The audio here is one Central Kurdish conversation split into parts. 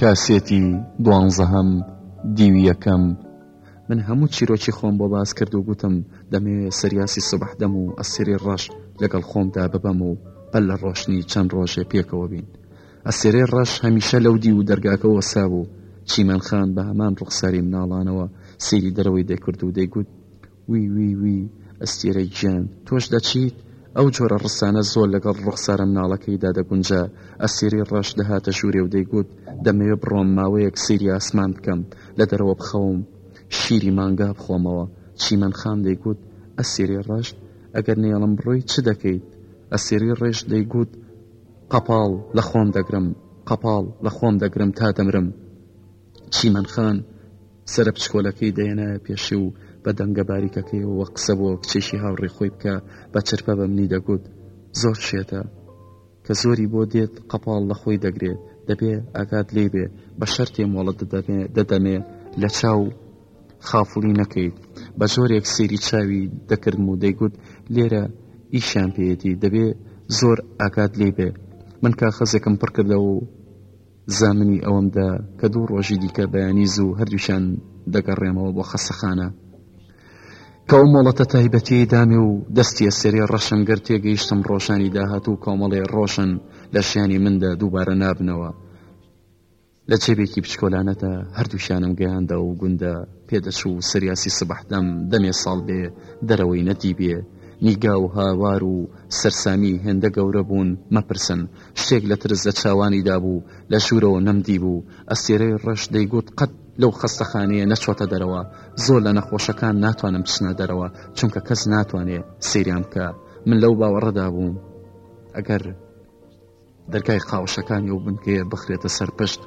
کاسێتی دوانزەهەم دیوی یەکەم. من هەموو چیرۆکی خۆم بۆ باس کرد و گوتم دەمەوێ سریاسی سبحدم و ئەسیری ڕەش لەگەڵ خۆمدا ببەم و بەر لە ڕۆشنی چەند ڕۆژێ پێکەوە بین. ئەسیری ڕەش هەمیشە لەو دیو و دەرگاکە وەستابوو، چیمەن خان بە هەمان ڕوخساری مناڵانەوە سەیری دەرەوەی دەکرد و دەیگوت، وی وی وی ئەستیرە گیان تۆش دەچیت؟ ئەو جۆرە ڕستانە زۆر لەگەڵ ڕوخسارە مناڵەکەیدا دەگونجا، ئەستیرەی ڕەش دەهاتە ژوورێ و دەیگوت دەمەوێ بڕۆم ماوەیەک سەیری ئاسمان بکەم لە دەرەوە بخەوم شیری مانگا بخۆمەوە، چیمەن خان دەیگوت ئەستیرەی ڕەش ئەگەر نەیەڵم بڕۆی چ دەکەیت؟ ئەستیرەی ڕەش دەیگوت قەپاڵ لە خۆم دەگرم قەپاڵ لە خۆم دەگرم تا دەمرم، چیمەن خان. سەرە پچکۆلەکەی دەیەنایە پێشێ و بە دەنگە باریکەکەیەوە قسە بۆ کچێکی هاوڕێ خۆی بکە بە چرپە بە منی دەگوت زۆر شێتە کە زۆری بۆ دێت قەپاڵ لە خۆی دەگرێت دەبێ ئاگات لێ بێ بە شەرتێ مۆڵە دەدەمێ دەدەمێ لە چاو خافڵی نەکەیت بە جۆرێک سێری چاوی دەکردم و دەیگوت لێرە ئیشیان پێیەتی دەبێ زۆر ئاگات لێ بێ من کا خەزێکم پڕکردەوە و زامنی ئەوەم دا کە دوو ڕۆژی دیکە بەیانی زوو هەردووشان دەگەڕێمەوە بۆ خەسەخانە کە ئەو مۆڵەتە تایبەتی دامێ و دەستیە سێری ڕەشم گەر تێگەیشتم ڕۆژانی داهات و کۆمەڵێ ڕۆژن لە ژیانی مندا دووبارە نابنەوە لە جێبێکی بچکۆلانەدا هەردووشانم گەیاندا و گوندە پێدەچوو و سریاسی سبحدەم دەمێ ساڵ بێ دەرەوەی نەدی بێ نیگا و هاوار و سەرسامی هێندە گەورە بوون مەپرسن شتێک لە ترس لە چاوانیدا بوو، لە ژوورەوە نەمدیبوو. ئەستێرەی ڕەش دەیگوت قەت لەو خەستەخانەیە نەچۆتە دەرەوە. زۆر لە نەخۆشەکان ناتوانن بچنە دەرەوە، چونکە کەس ناتوانێ سەیریان بکا. من لەو باوەڕەدا بووم ئەگەر دەرگای قاوشەکانی ئەو بنکەیە بخرێتە سەر پشت،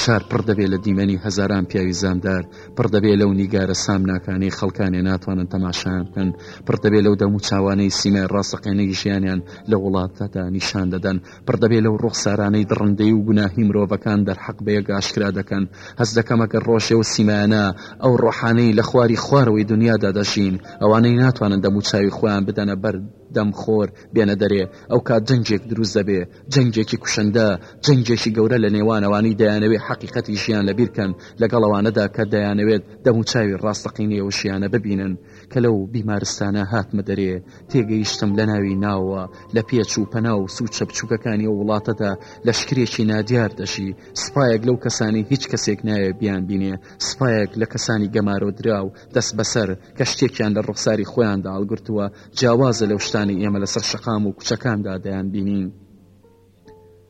شار پڕ دەبێ لە دیمەنی هەزاران پیاوی زامدار، پڕ دەبێ لەو نیگارە سامناکانەی خەڵکانێ ناتوانن تەماشایان بکەن، پڕ دەبێ لەو دەموچاوانەی سیمای ڕاستەقینەی ژیانیان لە وڵاتەدا نیشان دەدەن، پڕ دەبێ لەو ڕوخسارانەی دڕندەیی و گوناهی مرۆڤەکان دەرحەق بە یەک ئاشکرا دەکەن. هەست دەکەم ئەگەر ڕۆژێ ئەو سیمایانە، ئەو ڕۆحانەی لە خواری خوارەوەی دونیادا دەژین، ئەوانەی ناتوانن دەموچاوی خۆیان بدەنە بەر دەم خۆر بێنە دەرێ، ئەوکات جەنگێک دروست دەبێ، جەنگێکی کوشندە، جەنگێکی گەورە لە نێوان ئەوانەی دەیانەوێت حەقیقەتی ژیان لەبیرکەن، لەگەڵ ئەوانەدا کە دەیانەوێت دەموچاوی ڕاستەقینەی ئەو ژیانە ببینن کە لەو بیمارستانە هاتمە دەرێ. تێگەیشتم لەناوی ناوەوە، لە پێچ و پەنا و سوچە بچوکەکانی ئەو وڵاتەدا لەشکرێکی نادیار دەژی، سوپایەک لەو کەسانەی هیچ کەسێک نایەوێت بیانبینێ، سوپایەک لە کەسانی گەمارۆدراو دەستبەسەر کە شتێکیان لە ڕوخساری خۆیاندا هەڵگرتووە، جیاوازە لەو شتانەی ئێمە لەسەر شەقام و کوچەکاندا دەیان بینین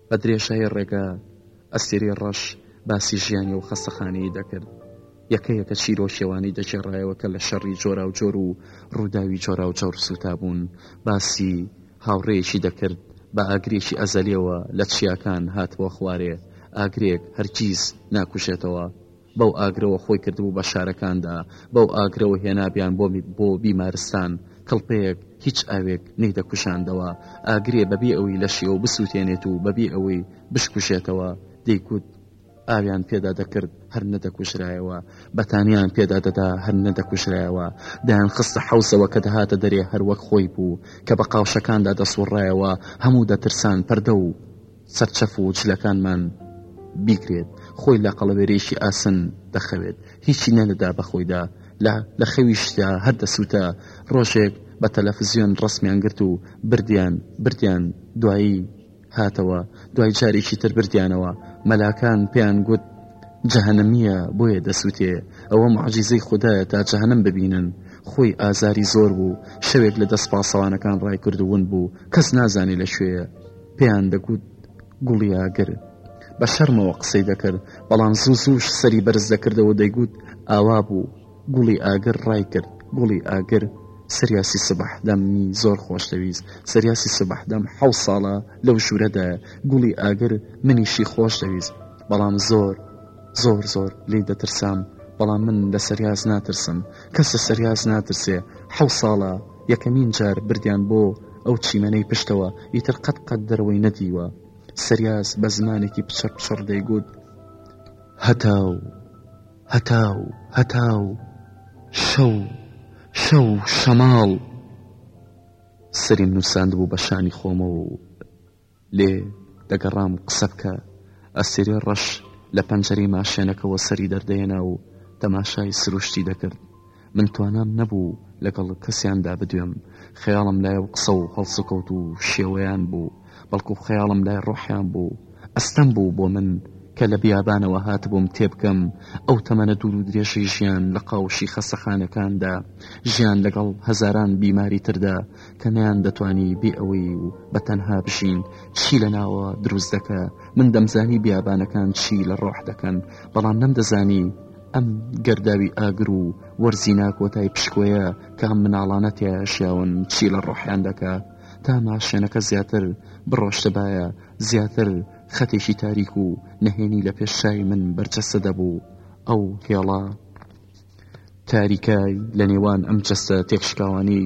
بە درێژایی ڕێگە ئەستێری ڕەش باسی ژیانی و خەستەخانەیە دەکرد یەکە یەکە چیرۆشێوانی دەجێڕایەوە کە لە شەڕی جۆرا و جۆر و ڕووداوی جۆرا و جۆر سوتا بوون باسی هاوڕێیەکی دەکرد بە ئاگرێکی ئەزەلەوە لە چیاکان هاتووە خوارێ ئاگرێک هەرگیز ناکوشێتەوە بەو ئاگرەوە خۆی کردبوو بە شارەکاندا، بەو ئاگرەوە هێنابیان بۆ بیمارستان، کڵپەیەک، هیچ ئاوێک نەیدەکوژاندەوە، ئاگرێ بەبێ ئەوەی لەشی ئەو بسووتێنێت و بەبێ ئەوەی بشکوژێتەوە، دەیکوت، ئاویان پێدا دەکرد، هەر نەدەکوژرایەوە، بەتانیان پێدا دەدا، هەر نەدەکوژرایەوە، دەیانخستە حەوزەوە کە دەهاتە دەرێ هەر وەک خۆی بوو، کە بە قاوشەکاندا دەسووڕایەوە، هەموو دەترسان، پەردە و. سەرچەف و جلەکانمان بیگرێت خۆی لە قەڵەوێرێکی ئاسن دەخەوێت هیچی نەدەدا بەخۆیدا لە لە خەویشدا هەر دەسووتە ڕۆژێک بە تەلەفزیۆن ڕسمیان گرت و بردیان بردیان دوایی هاتەوە دوای جارێکی تر بردیانەوە مەلاکان پێیان گوت جەهنمیە بۆیە دەسووتێ ئەوە معجیزەی خدایە تا جەهنم ببینن خۆی ئازاری زۆر بوو شەوێک لە دەست پاسەوانەکان ڕای کردوون بوو کەس نازانێ لە شوێە پێیان دەگوت گوڵیاگر بە شەرمەوە قسەی دەکرد بەڵام زوو زووش سەری بەرز دەکردەوە دەیگوت ئاوا بوو گوڵی ئاگر ڕای کرد گوڵی ئاگر سریاسی سبح دەمی زۆر خۆش دەویست سریاسی سبح دەم حە ساڵە لەو ژوورەدا گوڵی ئاگر منیشی خۆش دەویست بەڵام زۆر زۆر زۆر لی دەترسام بەڵام من لە سریاز ناترسم کەس لە سریاز ناترسێ حە ساڵە یەکەمین جار بردیان بۆ ئەو چیمەنەی پشتەوە، ئیتر قەت قەت دەرەوەی نەدیوە. سریاس بە زمانێکی پچڕ پچڕ دەیگوت، هەتاو! هەتاو! هەتاو! شەو! شەو! شەماڵ! سەریم نووساندبوو بە شانی خۆمەوە و. لێ دەگەڕام و قسە بکە. ئەستێرەی ڕەش لە پەنجەرەی ماشێنەکەوە سەری دەردەهێنا و تەماشای سروشتی دەکرد. من توانام نەبوو لەگەڵ کەسیاندا بدوێم. خەیاڵم لای ئەو قسە و هەڵسوکەوت و شێوەیان بوو، بەڵکو خەیاڵم لای ڕۆحیان بوو. ئەستەم بوو بۆ من کە لە بیابانەوە هاتبووم تێبگەم، ئەو تەمەنە دوور و درێژەی ژیان لە قاوشی خەستەخانەکاندا، ژیان لەگەڵ هەزاران بیماری تردا، کە نەیان دەتوانی بێ ئەوەی و بە تەنها بژین چی لە ناوە دروست دەکە من دەمزانی بیابانەکان چی لە ڕۆح دەکەن بەڵام نەمدەزانی ئەم گەرداوی ئاگر و وەرزی ناکۆتای پشکۆیە کە ئەم مناڵانە تێشیاون چی لە ڕۆحیان دەکە تا ماشێنەکە زیاتر بڕۆشتبایە زیاتر خەتێکی تاریک و نەهێنی لە پێشچوی من بەرجەستە دەبوو ئەو هێڵە تاریکای لە نێوان ئەم جەستە تێکشکاوانی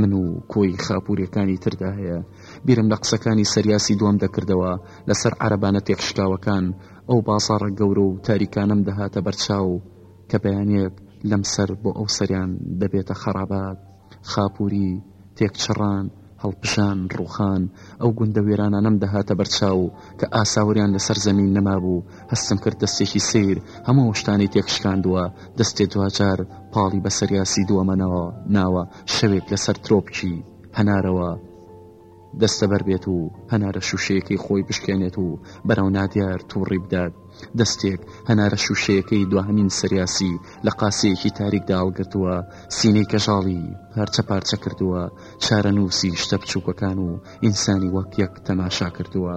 من و کۆی خاپورەکانی تردا هەیە بیرم لە قسەکانی سەریاسی دوام دەکردەوە لەسەر عربانە تێکشکاوەکان ئەو بازاڕە گەورە و تاریکانم دەهاتە بەرچاو کە بەیانێک لەم سەر بۆ ئەو سەریان دەبێتە خەرابات خاپووری، تێکچڕان، هەڵپژان، ڕووخان، ئەو گوندە وێرانانەم دەهاتە بەرچاو کە ئاساوریان لەسەر زەمین نەمابوو، هەستم کرد دەستێکی سەیر هەموو ئەو شتانەی تێکشکاندووە، دەستێ دواجار پاڵی بەسەریا سیدووەمەناوە، شەوێک لەسەر ترۆپکی هەنارەوە، دەستەبەر بێت و هەنارە شووشەیەکەی خۆی بشکێنێت و بەرەو نادیار تووڕی بدات دەستێک هەنارە شووشەیەکەی دواهمین سریاسی لە قاسەیەکی تاریکدا هەڵگرتووە سینەی کەژاڵی پارچە پارچە کردووە چارەنووسی شتە بچووکەکان و ئینسانی وەک یەک تەماشا کردووە.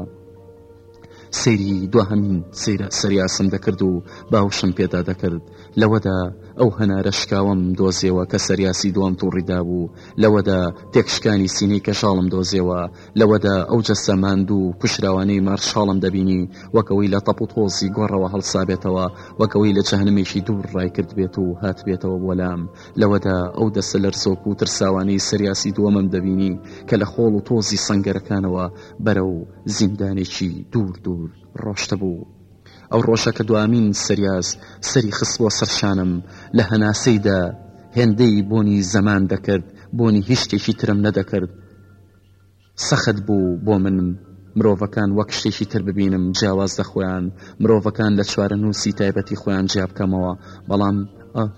سەیری دواهەمین سەیرە سەریاسم دەکرد و باوشم پێدا دەکرد لەوەدا ئەو هەنارە شکاوم دۆزیەوە کە سەریاسی دوام توڕیدا بوو لەوەدا تێکشکانی سینەی کەژاڵم دۆزیەوە لەوەدا ئەو جەستە ماندوو و کوشراوانەی مارشاڵم دەبینی وەکەوەی لە تەپ و تۆزی گۆڕەوە هەڵسابێتەوە وەکەوەی لە جەهنمێکی دوور ڕای کرد بێت و هات بێتەوە بۆلام لەوەدا ئەو دەستە لەرزۆک و ترساوانەی سەریاسی دووەمم دەبینی کە لە خۆڵ و تۆزی سەنگەرەکانەوە بەرە و زیندانێکی دوور دوور ڕۆشتبوو. ئەو ڕۆژە کە دوامین سریاس سەری خستبووە سەر شانم لە هەناسەیدا هێندەی بۆنی زەمان دەکرد بۆنی هیچ شتێکی ترم نەدەکرد سەخت بوو بۆ من مرۆڤەکان وەک شتێکی تر ببینم جیاواز لە خۆیان مرۆڤەکان لە چوارە نووسی تایبەتی خۆیان جیا بکەمەوە بەڵام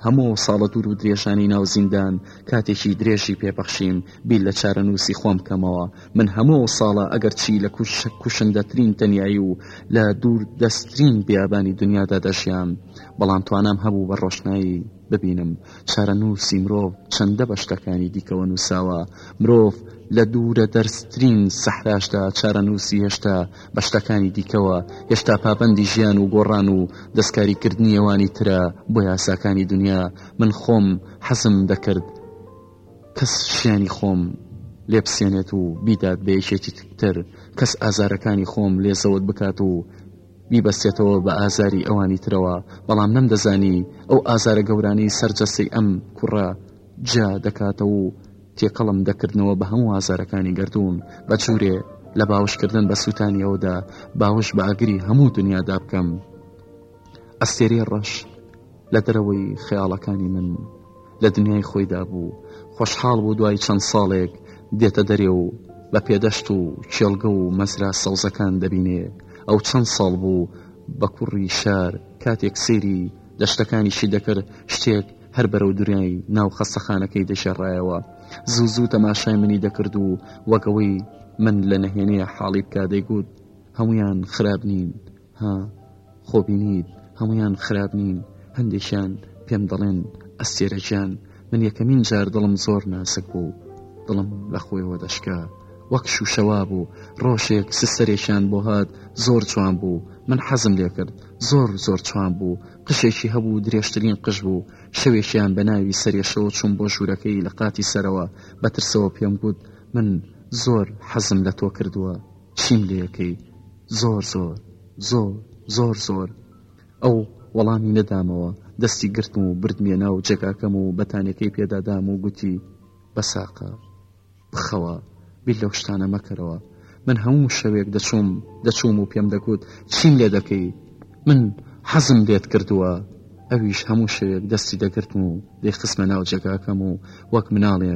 هەموو ساڵە دوور و درێژانی ناو زیندان کاتێکی درێژی پێبەخشیم بیر لە چارە نووسی خۆم بکەمەوە من هەموو ئەو ساڵە ئەگەر چی لە کوشە کوشندەترین تەنایی و لە دوور دەستترین بیابانی دنیادا دەژیان بەڵام توانام هەبوو بە ڕۆشنایی ببینم چارە نووسی مرۆڤ چەندە بە شتەکانی دیکەوە نووساوە مرۆڤ لە دوورە دەرزترین سەحراشدا چارە نووسی هێشتا بە شتەکانی دیکەوە هێشتا پابەندی ژیان و گۆڕان و دەستکاریکردنی ئەوانی ترە بۆ یاساکانی دنیا من خۆم حەزم دەکرد کەس شیانی خۆم لێ بسێنێت و بیدات بە یەکێتی تر کەس ئازارەکانی خۆم لێ زەوت بکات و بیبەستێتەوە بە ئازاری ئەوانی ترەوە بەڵام نەم دەزانی ئەو ئازارە گەورانەی سەرجەسەی ئەم کوڕە جا دەکاتەوە و تێکەڵم دەکردنەوە بە هەموو ئازارەکانی گردوون بە جوورێ لە باوشکردن بە سووتانیەوەدا باوش بە ئاگری هەموو دنیادا بکەم ئەستێری ڕەش لە دەرەوەی خەیاڵەکانی من لە دنیای خۆیدا بوو خۆشحاڵ بوو دوای چەند ساڵێک دێتە دەرێ و بە پێدەشت و کێڵگە و مەزرا سەوزەکان دەبینێ ئەو چەند ساڵ بوو بە کوڕی شار کاتێک سێری لە شتەکانیشی دەکرد شتێک هەر بەرەو دنیای ناو خەستەخانەکەی دەژێڕایەوە زوو زوو تەماشای منی دەکرد و وەگەوەی من لە نەهێنەیە حاڵی بکە دەیگوت هەمویان خراپ نین ها خۆ بینیت هەموویان خراپ نین هەندێکیان پێم دەڵێن ئەستێرە گیان من یەکەمین جار دڵم زۆر ناسک بوو دڵم لە خۆیەوە دەشکا وەک شوشەوا بوو ڕۆژێک سسەرێکیان بۆ هات زۆر جوان بوو من حەزم لێ کرد زۆر زۆر جوان بوو قژێکی هەبوو درێژترین قژ بوو شەوێکیان بە ناوی سەرێشەوە چوون بۆ ژوورەکەی لە قاتی سەرەوە بەترسەوە پێم گوت من زۆر حەزم لە تۆ کردووە چیم لێکەی زۆر زۆر زۆر زۆر زۆر ئەو وەڵامی نەدامەوە دەستی گرتم و بردمیە ناو جێگاکەم و بەتانەکەی پێدادام و گوتی بەساقە بخەوە بیر لەو شتانە مەکەرەوە من هەموو شەوێک دەچووم دەچووم و پێم دەگوت چیم لێ دەکەی من حەزم لێت کردووە ئەویش هەموو شەوێک دەستی دەگرتم و دەیخسمە ناو جێگاکەم و وەک مناڵێ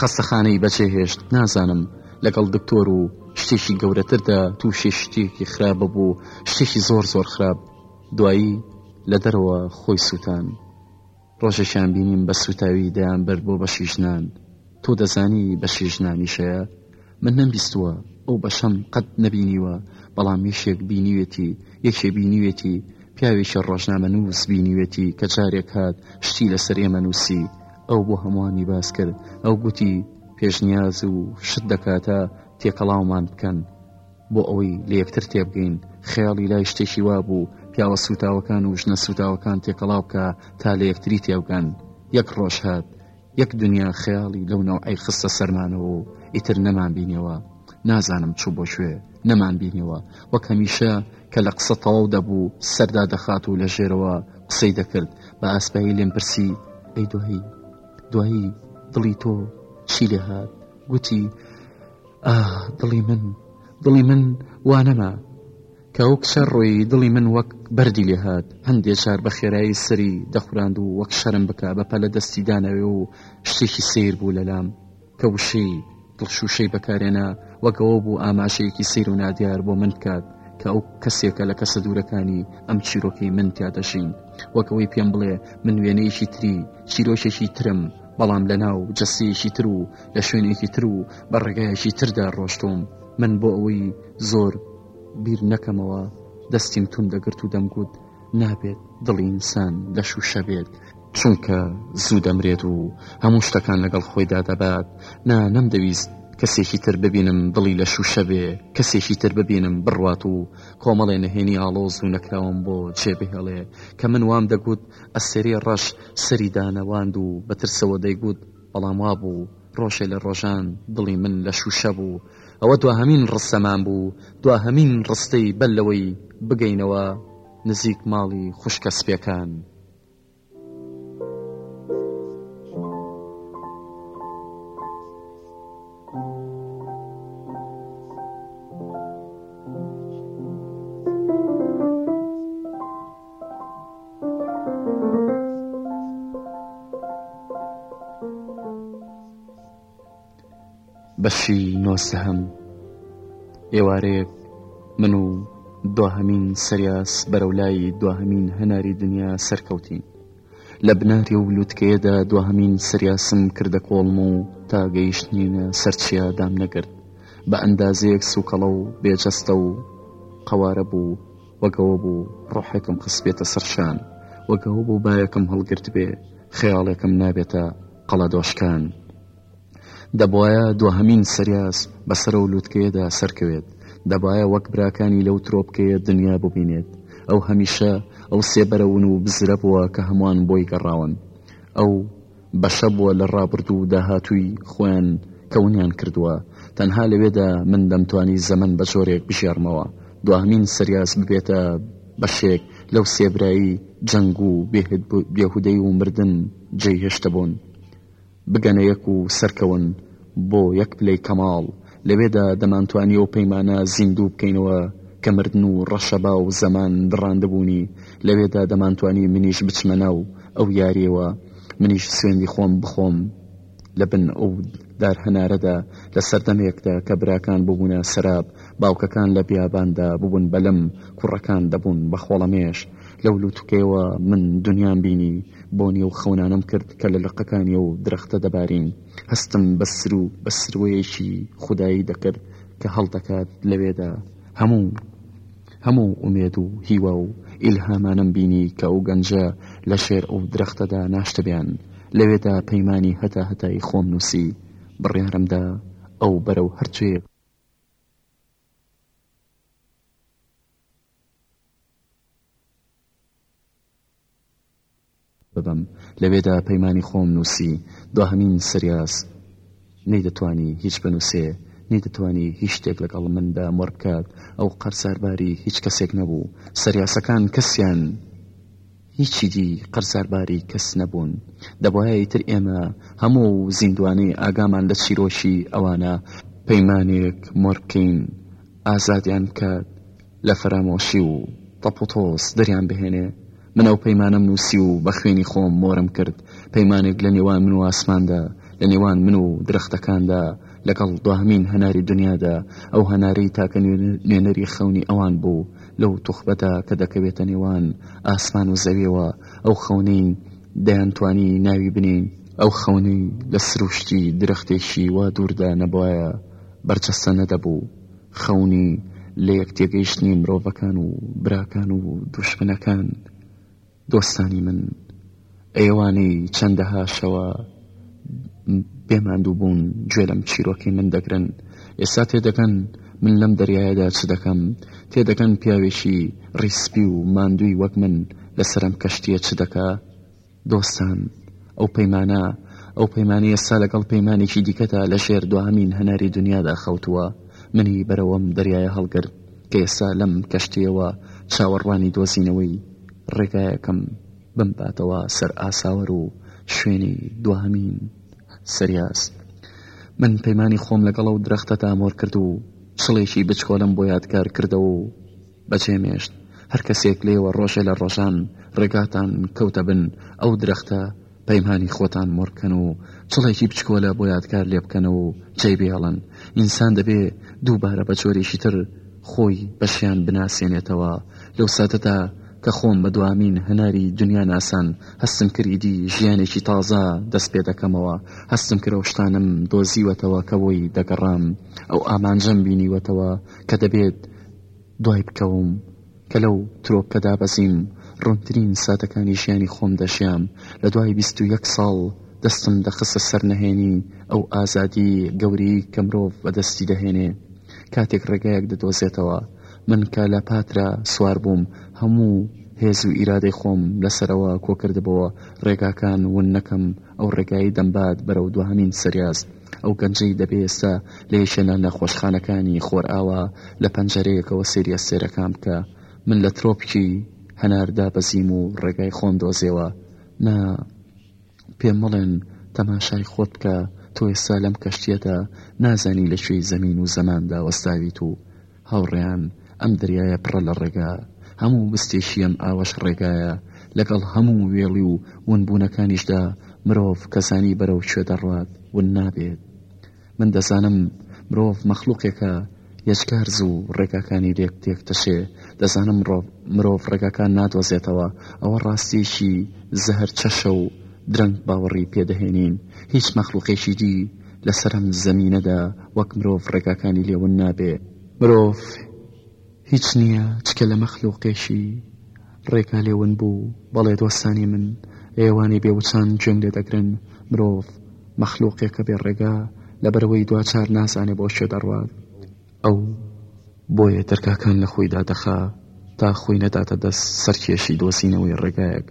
خەستەخانەی بەجێهێشت نازانم لەگەڵ دکتۆر و شتێکی گەورەتردا تووشی شتێکی خراپ ببوو شتێکی زۆر زۆر خراپ دوایی لە دەرەوە خۆی سووتان ڕۆژێکیان بینیم بە سوتاوی دەیان بەر بۆ بەشی ژنان تۆ دەزانی بەشی ژنانیشەیە من نەمبیستووە ئەو بەشەم قەت نەبینیوە بەڵام یشێک بینیوێتی یەکێ بینیوێتی پیاوێکی ڕۆژنامە نووس بینیوێتی کە جارێک هات شتی لەسەر ئێمە نووسی ئەو بۆ هەمووانی باس کرد ئەو گوتی پێشنیاز و شت دەکاتە تێکەڵاومان بکەن بۆ ئەوەی لە یەکتر تێبگەین خەیاڵی لای شتێکی وا بوو پیاوە سوتاوەکان و ژنە سوتاوەکان تێکەڵاو بکە تا لە یەکتری تێبگەن یەک ڕۆژ هات یەک دنیا خەیاڵی لەو نەوعەی خستە سەرمانەوە و ئیتر نەمان بینەوە نازانم چوو بۆ کوێ نەمان بینەوە وەک هەمیشە کە لە قسە تەواو دەبوو سەردا دەخات و لە ژێرەوە قسەی دەکرد بە ئاسپایی لێم پرسی ئەی دوایی دوایی دڵی تۆ چی لێ هاات گوتی ئاه دڵی من دڵی من وانەما کە ئەو کچە ڕۆیی دڵی من وەک بەردی لێ هات، هەندێ جار بە خێرایی سەری دەخوراند و وەک شەرم بکا بە پەلە دەستی دانەوێ و شتێکی سەیر بوو لە لام کە وشەی، دڵشووشەی، بەکارێنا، وەک ئەوە بوو ئاماژەیەکی سەیر و نادیار بۆ من بکات کە ئەو کەسێکە لە کەسە دوورەکانی ئەم چیرۆکەی من تیا دەژین، وەک ئەوەی پێم بڵێ من وێنەیەکی تری، چیرۆکێکی ترم، بەڵام لە ناو جەستەیەکی تر و لە شوێنێکی تر و بە ڕێگایەکی تردا ڕۆشتووم، من بۆ ئەوەی زۆر. بیر نەکەمەوە دەستیم تون دەگرت و دەمگوت نابێت دڵی ئینسان لە شوشە بێت چونکە زوو دەمرێت و هەموو شتەکان لەگەڵ خۆیدا دەبات نا نەمدەویست کەسێکی تر ببینم دڵی لە شوشە بێ کەسێکی تر ببینم بڕوات و کۆمەڵێ نهێنی ئاڵۆز و نەکراوم بۆ جێ بهێڵێ کە من وام دەگوت ئەسێری ڕەش سەری دانەواند و بەترسەوە دەیگوت بەڵام وا بوو ڕۆژێ لە ڕۆژان دڵی من لە شووشە بوو، ئەوە دواهەمین ڕستەمان بوو، دواهەمین ڕستەی بەر لەوەی بگەینەوە نزیک ماڵی خوشکە سپییەکان. ئێوارەیەک من و دواهەمین سریاس بەرەو لای دواهەمین هەناری دنیا سەرکەوتین لە بناری و لووتکەیەدا دواهەمین سریاسم کردە کۆڵم و تا گەیشتنینە سەرچیا دام نەگرت بە ئەندازەیەک سوکەڵە و بێجەستە و قەوارە بوو وەک ئەوە بوو ڕۆحێکم خستبێتە سەر شان وەک ئەوە بوو باوێکم هەڵگرت بێ خەیاڵێکم نابێتە قەڵەدۆشکان دەبواە دوهەمین سریاس بەسرە و لووتکەیەدا سەرکەوێت دەبایە وەک براکانی لەو ترۆپکەیە دنیا ببینێت ئەو هەمیشە ئەو سێبەرەون و بزرە بووە کە هەمووان بۆی گەڕاون ئەو بەسە بووە لە ڕابردوو و داهاتووی خۆیان کە ونیان کردووە، تەنها لەوێدا من دەمتوانی زەمەن بە جۆرێک بگێڕمەوە دوهەمین سریاس ببێتە بەشێک لەو سێبرایی جەنگ و بێهودەی و مردن جێی هێشتبوون بگەنە یەک و سەرکەون بۆ یەک پلەی کەماڵ لەوێدا دەمانتوانی ئەو پەیمانە زیندوو بکەینەوە کە مردن و ڕەشەبا و زەمان دڕاندبوونی، لەوێدا دەمانتوانی منیش بچمە ناو ئەو یارییەوە، منیش سوێندی خۆم بخۆم لە بن ئەو دارهەنارەدا، لە سەردەمێکدا کە براکان ببوونە سەراب، باوکەکان لە بیاباندا ببوون بە لم، کوڕەکان دەبوون بە خۆڵەمێش. لەو لووتکەیەوە من دونیام بینی، بۆنی ئەو خەونانەم کرد کە لە لقەکانی ئەو درەختە دەبارین. هەستم بە سرو بە سروەیەکی خودایی دەکرد کە هەڵدەکات لەوێدا هەموو هەموو ئومێد و هیوا و ئیلهامانەم بینی کە ئەو گەنجە لە ژێر ئەو درەختەدا ناشتبیان لەوێدا پەیمانی هەتا هەتایی خۆم نووسی بڕیارم دا ئەو بەرەو هەرچێ ببەم لەوێدا پەیمانی خۆم نوسی دواهەمین سریاس نەیدەتوانی هیچ بنوسێ نەیدەتوانی هیچ شتێک لەگەڵ مندا مۆر بکات ئەو قەرزارباری هیچ کەسێک نەبوو سریاسەکان کەسیان هیچی دی قەرزارباری کەس نەبوون دەبواە ئیتر ئێمە هەموو زیندوانەی ئاگامان لە چیرۆکی ئەوانە پەیمانێک مۆرکین ئازادیان بکات لە فەرامۆشی و تەپوتۆس دەریان بهێنێ من ئەو پەیمانەم نووسی و بە خوێنی خۆم مۆرم کرد، پەیمانێک لە نێوان من و ئاسماندا، لە نێوان من و درەختەکاندا، لەگەڵ دواهەمین هەناری دنیادا، ئەو هەنارەی تاکە نوێنەری خەونی ئەوان بوو، لەو توخبەدا کە دەکەوێتە نێوان ئاسمان و زەویەوە، ئەو خەونەی دەیانتوانی ناوی بنێین، ئەو خەونەی لە سروشتی درەختێکی وا دووردا نەبوایە بەرجەستە نەدەبوو. خەونی لە یەک تێگەیشتنی مرۆڤەکان و براکان و دوشمنەکان دۆستانی من ئێوانەی چەندەها شەوە بێ ماندوو بوون گوێ لەم چیرۆکی من دەگرن ئێستا تێدەکەن من لەم دەریایەدا چ دەکەم تێدەکەن پیاوێکی ڕیسپی و ماندووی وەک من لەسەرم کەشتیە چ دەکە دۆستان ئەو پەیمانە ئەو پەیمانە ئێستا لەگەڵ پەیمانێکی دیکەدا لە ژێر دواهەمین هەناری دنیادا خەوتووە منی بەرەوەم دەریایە هەڵگرت کە ئێستا لەم کەشتیەوە چاوەڕوانی دۆزینەوەی ڕێگایەکەم بمباتەوە سەر ئاساوەر و شوێنی دواهەمین سریاس من پەیمانی خۆم لەگەڵ ئەو درەختەدا مۆر کرد و چڵێکی بچکۆلم بۆ یادگار کردەوە و بەجێ مێشت هەر کەسێک لێوە ڕۆژێ لە ڕۆژان ڕێگاتان کەوتە بن ئەو درەختە پەیمانی خۆتان مۆرکەن و چڵێکی بچکۆلە بۆ یادگار لێ بکەنەوە و جێی بێڵن ئینسان دەبێ دووبارە بە جۆرێکی تر خۆی بەشیان بناسێنێتەوە لەو ساتەدا کە خۆم بە دوامین هەناری دنیا ناسان هەستم کردی ژیانێکی تازە دەست پێ دەکەمەوە هەستم کرەوە شتانم دۆزیوەتەوە کە بۆی دەگەڕام ئەو ئامانجەم بینیوەتەوە کە دەبێت دوای بکەوم کە لەو ترۆپکە دابەزیم ڕونترین ساتەکانی ژیانی خۆم دەژیام لە دوای بیست و یەک ساڵ دەستم دەخستە سەر نەهێنی ئەو ئازادی گەورەی کە مرۆڤ بەدەستی دەهێنێ کاتێک ڕێگایەک دەدۆزێتەوە من کە لە پاترا سوار بووم هەموو هێز و ئیرادەی خۆم لەسەرەوە کۆکردبۆوە ڕێگاکان ون نەکەم ئەو ڕێگای دەمبات بەرەو دوهەمین سەریاست ئەو گەنجەی دەبێ ئێستا لە یەکێ لە نەخۆشخانەکانی خۆرئاوا لە پەنجەرەیەکەوە سەیری ئەستێرەکان بکا، من لە ترۆپکی هەنار دابەزیم و ڕێگای خۆم دۆزیەوە. نا، پێم مەڵێن تەماشای خۆت بکە، تۆ ئێستا لەم کەشتییەدا نازانی لە کوێی زەمین و زەماندا وەستاویت و، هاوڕێیان ئەم دەریایە پڕە لە ڕێگا، هەموو مستێکی ئەم ئاوەش ڕێگایە، لەگەڵ هەموو وێڵی و ونبوونەکانیشدا مرۆڤ کەزانی بەرەو کوێ دەڕوات ون نابێت. من دەزانم مرۆڤ مەخلوقێکە یەجگارز و ڕێگاکانی لێک تێک دەشێ، دەزانم مرۆڤ ڕێگاکان نادۆزێتەوە، ئەوە ڕاستیەکی زهر چەشە و درەنگ باوەڕی پێ دەهێنین هیچ مەخلوقێکی دی لە سەرم زەمینەدا وەک مرۆڤ ڕێگاکانی لێ ون نابێ مرۆڤ هیچ نییە چکە لە مەخلوقێکی ڕێگا لێ ون بوو بەڵێ دۆستانی من ئێوانی بێوچان جوێن لێ دەگرن مرۆڤ مەخلوقێکە بێ ڕێگا لەبەرەوەی دواچار نازانێ بۆ شێ دەڕوات ئەو بۆیە دەرگاکان لە خۆیدا دەخا تا خۆی نەداتە دەست سەرکێشی دۆسینەوەی ڕێگایەک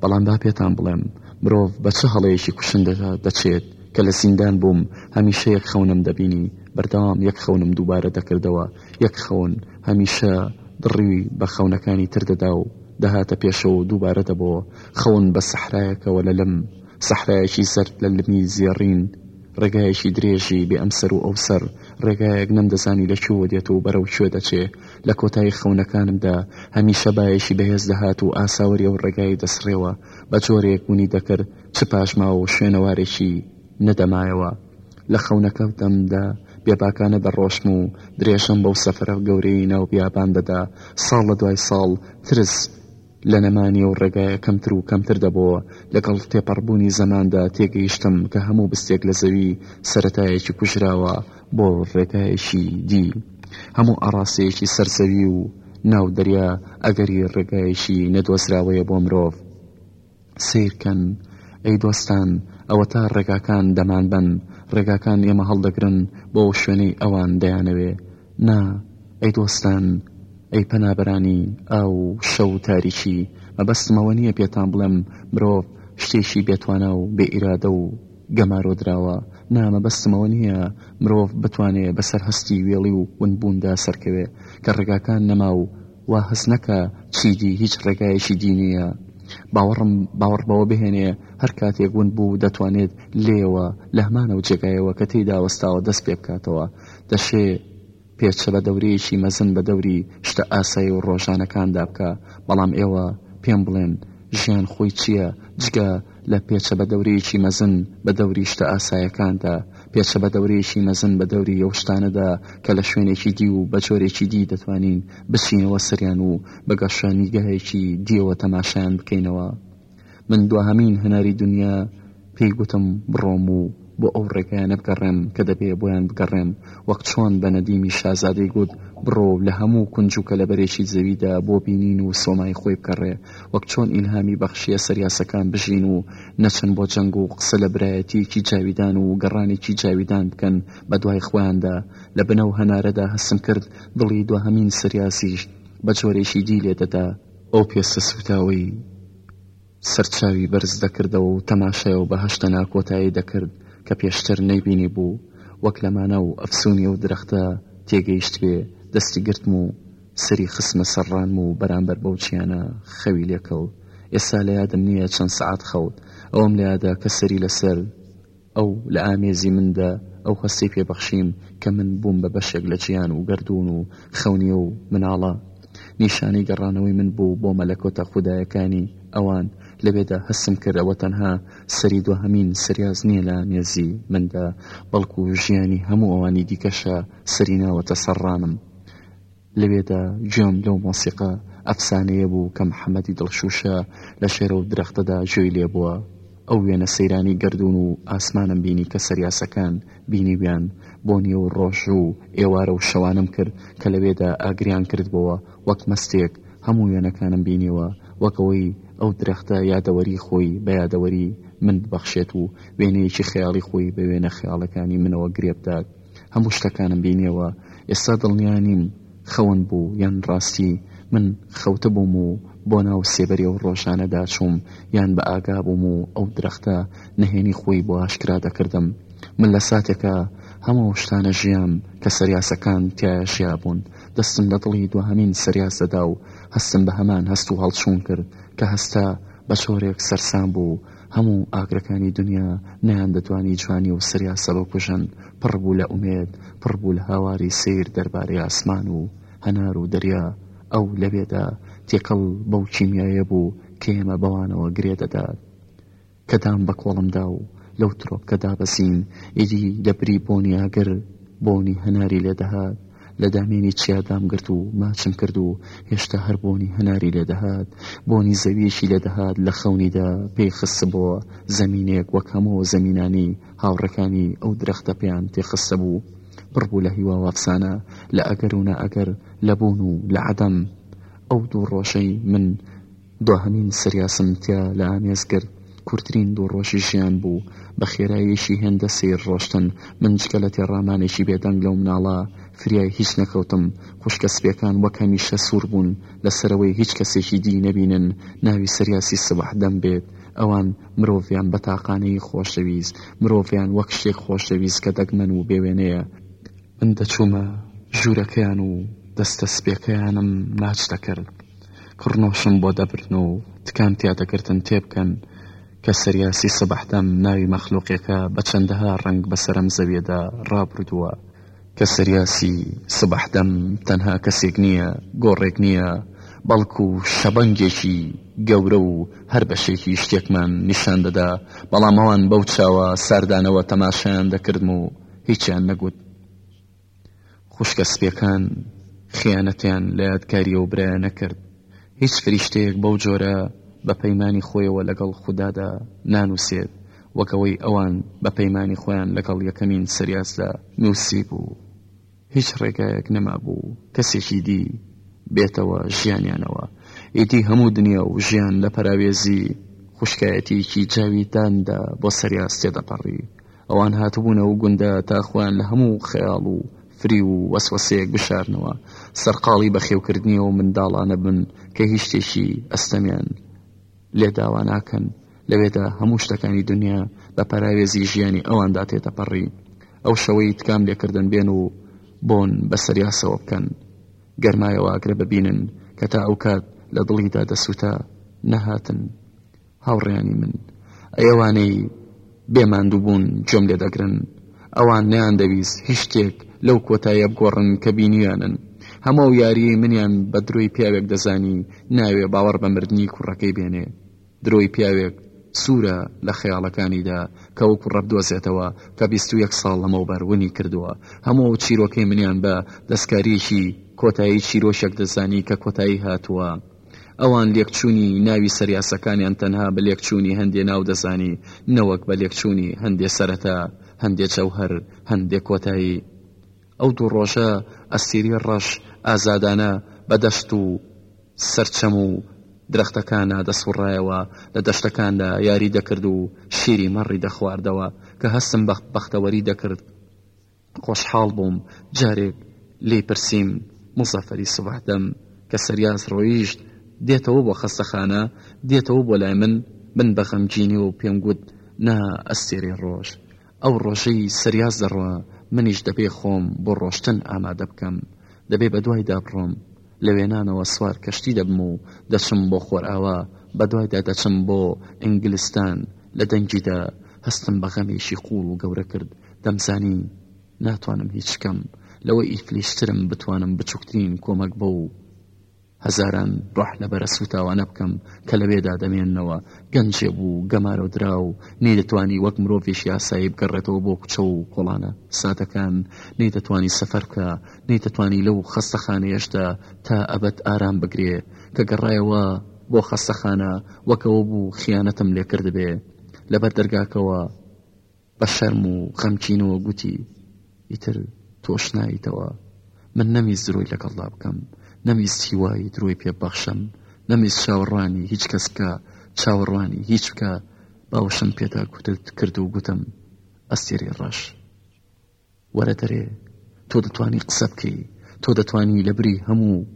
بەڵام با پێتان بڵێم مرۆڤ بە چ هەڵەیەکی کوشندەدا دەچێت کە لە زیندان بووم هەمیشە یەک خەونم دەبینی بەردەوام یەک خەونم دووبارە دەکردەوە یەک خەون هەمیشە دڕی بە خەونەکانی تر دەدا و دەهاتە پێشەوە و دووبارە دەبەوە خەون بە سەحرایەکەوە لە لم سەحرایەکی زەرد لە لمی زێڕین ڕێگایەکی درێژی بێ ئەمسەر و ئەوسەر، ڕێگایەک نەمدەزانی لە کوێوە دێت و بەرەو کوێ دەچێ. لە کۆتایی خەونەکانمدا هەمیشە بایەکی بەهێز دەهات و ئاساوری ئەو ڕێگایەی دەسڕێوە، بە جۆرێک وونی دەکرد چ پاشماو و شوێنەوارێکی نەدەمایەوە. لە خەونەکەتمدا بێباکانە دەڕۆشم و درێژەم بەو سەفەرە گەورەیەی ناو بیابان دەدا، ساڵ لە دوای ساڵ ترس، لە نەمانی ئەو ڕێگایە کەمتر و کەمتر دەبۆوە، لەگەڵ تێپەڕبوونی زەماندا تێگەیشتم کە هەموو بستێک لە زەوی سەرەتایەکی کوژراوە بۆ ڕێگایەکی دی. هەموو ئاڕاستەیەکی سەر زەوی و ناو دەریا ئەگەری ڕێگایەکی نەدۆزراوەیە بۆ مرۆڤ. سەیرکەن ئەی دۆستان ئەوەتا ڕێگاکان دەمانبەن ڕێگاکان ئێمە هەڵدەگرن بۆ ئەو شوێنەی ئەوان دەیانەوێ نا ئەی دۆستان ئەی پەنابەرانی ئاو شەو تاریکی مەبەستم ئەوە نییە پێتان بڵێم مرۆڤ شتێکی بێتوانا و بێ ئیرادە و گەمارۆ دراوە نا مەبەستم ئەوە نییە مرۆڤ بتوانێ بەسەر هەستی وێڵی و ونبووندا سەرکەوێ کە ڕێگاکان نەما و وا هەست نەکە چیدی هیچ ڕێگایەکی دی نییە باوەڕم باوەڕ بەوە بهێنێ هەر کاتێک ون بوو دەتوانێت لێوە لە هەمانە و جێگایەوە کە تێیدا وەستاوە دەست پێ بکاتەوە دەشێ پێچە بە دەورەیەکی مەزن بە دەوری شتە ئاسایی و ڕۆژانەکاندا بکە بەڵام ئێوە پێم بڵێن ژیان خۆی چییە جگە لە پێچە بە دەورەیەکی مەزن بە دەوری شتە ئاسایەکاندا، پێچە بە دەورەیەکی مەزن بە دەوری ئەو شتانەدا کە لە شوێنێکی دی و بە جۆرێکی دی دەتوانین بچینەوە سەریان و بە گەشە نیگایەکی دییەوە تەماشایان بکەینەوە. من دواهەمین هەناری دونیا پێی گوتم بڕۆم و. بۆ ئەو ڕێگایانە بگەڕێم کە دەبێ بۆیان بگەڕێم وەک چۆن بە نەدیمی شازادەی گوت بڕۆ و لە هەموو کونج و کەلەبەرێکی زەویدا بۆ بینین و سۆمای خۆی بگەڕێ وەک چۆن ئیلهامی بەخشییە سەریاسەکان بژین و نەچن بۆ جەنگ و قسە لە برایەتییەکی جاویدان و گەڕانێکی جاویدان بکەن بە دوای خۆیاندا لە بنە و هەنارەدا هەستم کرد دڵی دواهەمین سەریاسیش بە جۆرێکی دی لێ دەدا ئەو پێستە سووتاوەی. سەرچاوی بەرز دەکردەوە و تەماشای ئەو بەهەشتە ناکۆتایەی دەکرد کە پێشتر نەیبینیبوو، وەک لە مانا و ئەفسوونی ئەو درەختە تێگەیشتبێ، دەستی گرتم و سەری خستمە سەر ڕانم و بەرامبەر بەو چیانە خەوی لێکەوت. ئێستا لە یادم نییە چەند سەعات خەوت. ئەوەم لە یادە کە سەری لەسەر. ئەو لە ئامێزی مندا، ئەو هەستی پێ بەخشیم کە من بووم بە بەشێک لە جیهان و گەردوون و خەونی ئەو مناڵە. نیشانەی گەڕانەوەی من بوو بۆ مەلەکۆتە خودایەکانی ئەوان. لەوێدا هەستم کرد ئەوە تەنها سەری دواهەمین سریاز نییە لە ئامێزی مندا، بەڵکو ژیانی هەموو ئەوانی دیکەشە. سەری ناوەتە سەر ڕانم. لەوێدا گوێم لەو مۆسیقا ئەفسانەیە بوو کە محەمەدی دڵشووشە لە ژێرە و درەختەدا گوێی لێ بووە. ئەو وێنە سەیرانی گەردوون و ئاسمانم بینی کە سەریاسەکان بینیویان بۆ نێو ڕۆژ و ئێوارە و شەوانەم کرد کە لەوێدا ئاگریان کردبۆوە وەک مەستێک هەموو وێنەکانم بینیوە وەک ئەوەی ئەو درەختە یادەوەری خۆی بە یادەوەری من ببەخشێت و وێنەیەکی خەیاڵی خۆی بە وێنە خەیاڵەکانی منەوە گرێ بدات. هەموو شتەکانم بینیەوە ئێستا دڵنیا نیم خەون بوو یان ڕاستی من خەوتبووم و بۆ ناو سێبەری ئەو ڕۆژانەدا چووم یان بە ئاگا بووم و ئەو درەختە نهێنی خۆی بۆ ئاشکرا دەکردم من لە ساتێکا هەموو ئەو شتانە ژیام کە سەریاسەکان تایە ژیابوون دەستم لە دڵی دوهەمین سەریاس دەدا و هەستم بە هەمان هەست و هەڵچوون کرد کە هەستا بە چۆرێک سەرسام بوو هەموو ئاگرەکانی دونیا نەیان دەتوانی جوانی و سریا سەبە کوژن، پڕ بوو لە ئومێد، پڕ بوو لە هاواری سەیر دەربارەی ئاسمان و هەنار و دەریا، ئەو لەوێدا تێکەڵ بەو کیمیایە بوو کە ئێمە بەوانەوە گرێ دەدات. کە دام بە کۆڵم دا و لەو ترۆپکە دابەزیم، ئیدی لە بری بۆنی ئاگر، بۆنی هەناری لێ دەهات، لە دامێنی چیا دام گرت و ماچم کرد و هێشتا هەر بۆنی هەناری لێ دەهات، بۆنی زەوییەکی لێ دەهات لە خەونیدا پێی خستبۆوە، زەمینێک وەک هەموو ئەو زەمینانەی هاوڕێکانی ئەو درەختە پێیان تێ خستبوو، پڕ بوو لە هیوا و ئەفسانە، لە ئەگەر و نائەگەر، لە بوون و لە عەدەم. ئەو دوو ڕۆژەی من. دواهەمین سریاسم تیا لە ئامێز گرت کورترین دوو ڕۆژی ژیان بوو بە خێراییشی هێندە سەیر ڕۆشتن من جگە لە تێڕامانێکی بێدەنگ لەو مناڵە فریای هیچ نەکەوتم خوشکە سپیەکان وەک هەمیشە سوور بوون لە سەرەوەی هیچ کەسێکی دی نەبینن ناوی سریاسی سبح دەم بێت ئەوان مرۆڤیان بە تاقانەیی خۆشدەویست مرۆڤیان وەک شتێک خۆشدەویست کە دەگمەن و بێ وێنەیە من دەچوومە ژوورەکەیان و دەستە سپیەکەیانم ماچ دەکرد. کڕنۆشم بۆ دەبرن و تکام تیا دەگرتن تێبگەن کە سریاسی سبح دەم ناوی مەخلوقێکە بە چەندەها رەنگ بە سەرم زەویەدا رابردووە کە سریاسی سبح دەم تەنها کەسێک نیە گۆڕێک نیە بەڵکو شەبەنگێکی گەورە و هەر بەشێکی شتێکمان نیشان دەدا بەڵام ئەوان بەو چاوە ساردانەوە تەماشایان دەکردم و هیچیان نەگوت. خوشکە سپیەکان خیانەتیان لە یادگاری ئەو برایە نەکرد هیچ فریشتەیەک بەو جۆرە بە پەیمانی خۆیەوە لەگەڵ خودادا نانوسێت وەک ئەوەی ئەوان بە پەیمانی خۆیان لەگەڵ یەکەمین سریاسدا نوسیبوو هیچ ڕێگایەک نەمابوو کەسێکی دی بێتەوە ژیانیانەوە ئیدی هەموو دنیا و ژیان لە پەراوێزی خوشکایەتیەکی جاویداندا بۆ سریاس تێدەپەڕی ئەوان هاتبوونە ئەو گوندە تا خۆیان لە هەموو خەیاڵ و فریو و وەسوەسەیەک بشارنەوە، سەرقاڵی بەخێوکردنی ئەو منداڵانە بن کە هیچ شتێکی ئەستەمیان لێ داوا ناکەن، لەوێدا هەموو شتەکانی دونیا بە پەراوێزی ژیانی ئەواندا تێدەپەڕی. ئەو شەوەی تکام لێکردن بێن و بۆن بەسەر یاسەوە بکەن. گەرمایەوە ئاگرە ببینن کە تا ئەوکات لە دڵیدا دەسووتا، نەهاتن. هاوڕێیانی من ئەی ئەوانەی بێ ماندوو بوون گوێم لێ دەگرن ئەوان نیان دەویست هیچ شتێک لەو کۆتایە بگۆڕن کە بینیویانن هەموو ئەو یاریەی منیان بە درۆی پیاوێک دەزانی ناوێ باوەڕ بە مردنی کوڕەکەی بێنێ درۆی پیاوێک سوورە لە خەیاڵەکانیدا کە وەکو ڕەب دۆزێتەوە کە بیست و یەک ساڵ لەمەوبەر ونی کردووە هەموو ئەو چیرۆکەی منیان بە دەستکاریەکی کۆتایی چیرۆشێک دەزانی کە کۆتایی هاتووە ئەوان لێکچوونی ناوی سەریاسەکانیان تەنها بە لێکچوونی هەندێ ناو دەزانی نەوەک بە لێکچوونی هەندێ سەرەتا، هەندێ جەوهەر، هەندێ کۆتایی. ئەو دوو ڕۆژە ئەستیری ڕەش ئازادانە بە دەشت و سەرچەم و درەختەکانا دەسوڕایەوە، لە دەشتەکاندا یاری دەکرد و شیری مەڕی دەخواردەوە کە هەستم بە بەختەوەری دەکرد. خۆشحاڵ بووم جارێک لێی پرسیم، موزەفەری سوبح دەم کە سەریاس ڕۆیشت، دێتەوە بۆ خەستەخانە؟ دێتەوە بۆ لای من؟ من بە غەمگینیەوە پێم گوت، نا ئەستێرەی ڕۆژ. ئەو ڕۆژەی سەریاس دەڕوا، منیش دەبێ خۆم بۆ ڕۆشتن ئامادە بکەم. دەبێ بە دوایدا بڕۆم. لە وێنانەوە سوار کەشتی دەبم و دەچم بۆ خۆرئاوا، بە دوایدا دەچم بۆ ئینگلستان. لە دەنگیدا هەستم بە غەمێکی قووڵ و گەورە کرد. دەمزانی ناتوانم هیچ بکەم لەوەی ئیفلیجترم بتوانم بچووکترین کۆمەک بە و هەزاران ڕح لە بەرە سوتاوانە بکەم کە لەوێدا دەمێنەوە گەنجێ بوو گەمارۆ درا و نەیدەتوانی وەک مرۆڤێش یاسایی بگەڕێتەوە بۆ کوچە و کۆڵانە سادەکان نەیدەتوانی سەفەر بکە نەیدەتوانی لەو خەستەخانەیەشدا تا ئەبەت ئارام بگرێ کە گەڕایەوە بۆ خەستەخانە وەکەوە بوو خیانەتم لێکردبێ لەبەر دەرگاکەوە بە شەرم و غەمگینەوە گوتی، ئیتر تۆش ناییتەوە. من نەمویست درۆی لەگەڵدا بکەم، نەمویست هیوای درۆی پێ ببەخشم، نەمویست چاوەڕوانی هیچ کەس بکا، چاوەڕوانی هیچ بکا، باوەشم پێدا کرد و گوتم، ئەستێرەی ڕەش! وەرە دەرێ تۆ دەتوانی قسە بکەی تۆ دەتوانی لە بری هەموو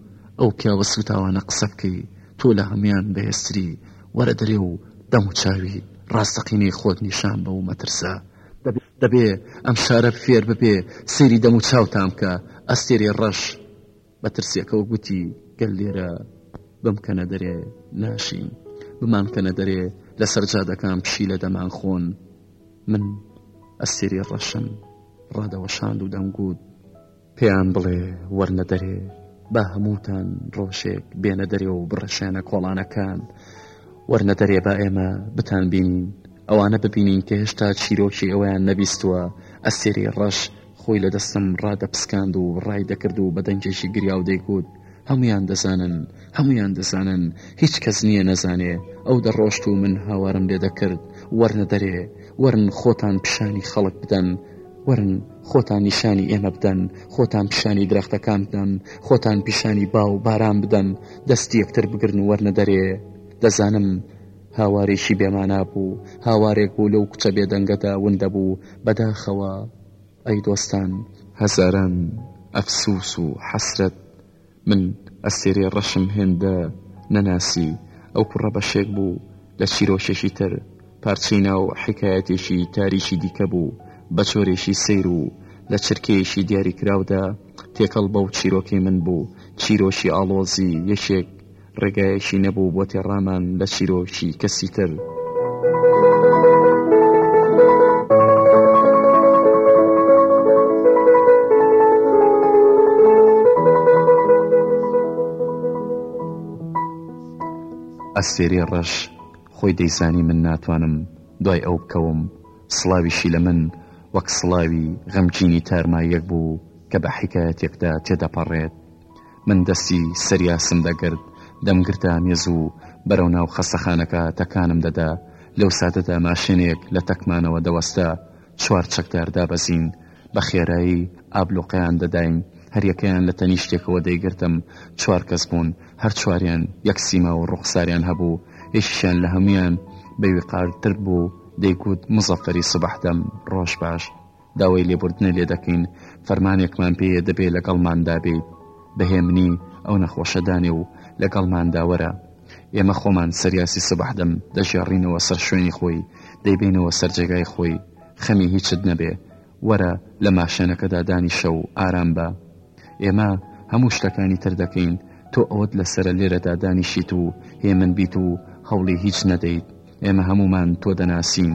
ئەو پیاوە سوتاوانە قسە بکەی تۆ لە هەمویان بەهێزتری وەرە دەرێ و دەم و چاوی ڕاستەقینەی خۆت نیشان بە و مەترسە دەبێ ئەم شارە فێر ببێ سەیری دەم و چاوتان بکە ئەستێرێ ڕەش بە ترسێکەوە گوتی گەل لێرە بمکەنە دەرێ ناشین بمانکەنە دەرێ لە سەرجادەکان پشی لە دەمان خۆن من ئەسێری ڕەشم ڕادەوەشاند و دەمگوت پێیان بڵێ وەرنە دەرێ با هەمووتان ڕۆژێک بێنە دەرێ و بڕەشێنە کۆڵانەکان وەرنە دەرێ با ئێمە بتان بینین ئەوانە ببینین کە هێشتا چیرۆکی ئەویان نەبیستووە ئەسێری ڕەش خۆی لە دەستم ڕادەپسکاند و ڕای دەکرد و بە دەنگێکی گریاو دەیگوت، هەموویان دەزانن، هەموویان دەزانن، هیچ کەس نییە نەزانێ. ئەو دەڕۆشت و من هاوارم لێ دەکرد، وەرنە دەرێ، وەرن خۆتان پیشانی خەڵک بدەن، وەرن خۆتان نیشانی ئێمە بدەن، خۆتان پیشانی درەختەکان بدەن، خۆتان پیشانی با و باران بدەن، دەستی یەکتر بگرن و وەرنە دەرێ. دەزانم. هاوارێکی بێ مانا بوو، هاوارێک بوو لەو کوچە بێدەنگەدا ون دەبوو، بەداخەوە ئەی دۆستان. هەزاران ئەفسووس و حەسرەت. من ئەستێرەی ڕەشم هێندە نەناسی، ئەو کوڕە بەشێک بوو لە چیرۆکێکی تر، پارچەی ناو حیکایەتێکی تاریکی دیکە بوو، بە جۆرێکی سەیر و لە چرکەیەکی دیاریکراودا تێکەڵ بەو چیرۆکەی من بوو، چیرۆکی ئاڵۆزی یەکێک. ڕێگایەکی نەبوو بۆ تێڕامان لە چیرۆکی کەسی تر. ئەستێرەی ڕەش خۆی دەیزانی من ناتوانم دوای ئەو بکەوم سڵاویشی لە من وەک سڵاوی غەمجینی تارمایەک بوو کە بە حیکایەتێکدا تێدەپەڕێت من دەستی سریاسم دەگرت دەمگرتە مێز و بەرەو ناو خەستەخانەکە تەکانم دەدا، لەو ساتەدا ماشێنێک لە تەکمانەوە دەوەستا، چوار چەکدار دابەزین، بە خێرایی ئابلوقەیان دەداین، هەریەکەیان لە تەنیشتێکەوە دەیگرتم، چوار کەس بوون، هەر چواریان یەک سیما و ڕووخساریان هەبوو، یەکیشیان لە هەموویان بەویقارتر بوو، دەیگوت، موزەفەری سوبح دەم ڕۆژ باش. داوای لێبوردنە لێ دەکەین فەرمانێکمان پێیە دەبێ لەگەڵماندا بێیت بەهێمنی ئەو نەخۆشە دانێ و لەگەڵماندا وەرە ئێمە خۆمان سەریاسی سبحدەم دەژێڕینەوە سەر شوێنی خۆی دەیبینەوە سەررجێگای خۆی خەمی هیچت نەبێ وەرە لە ماشێنەکەدا دانیشە و ئارام بە ئێمە هەموو شتەکانی تر دەکەین تۆ ئەوەت لەسرە لێرەدا دانیشیت و هێمن بیت و هەوڵی هیچ نەدەیت ئێمە هەمومان تۆ دەناسین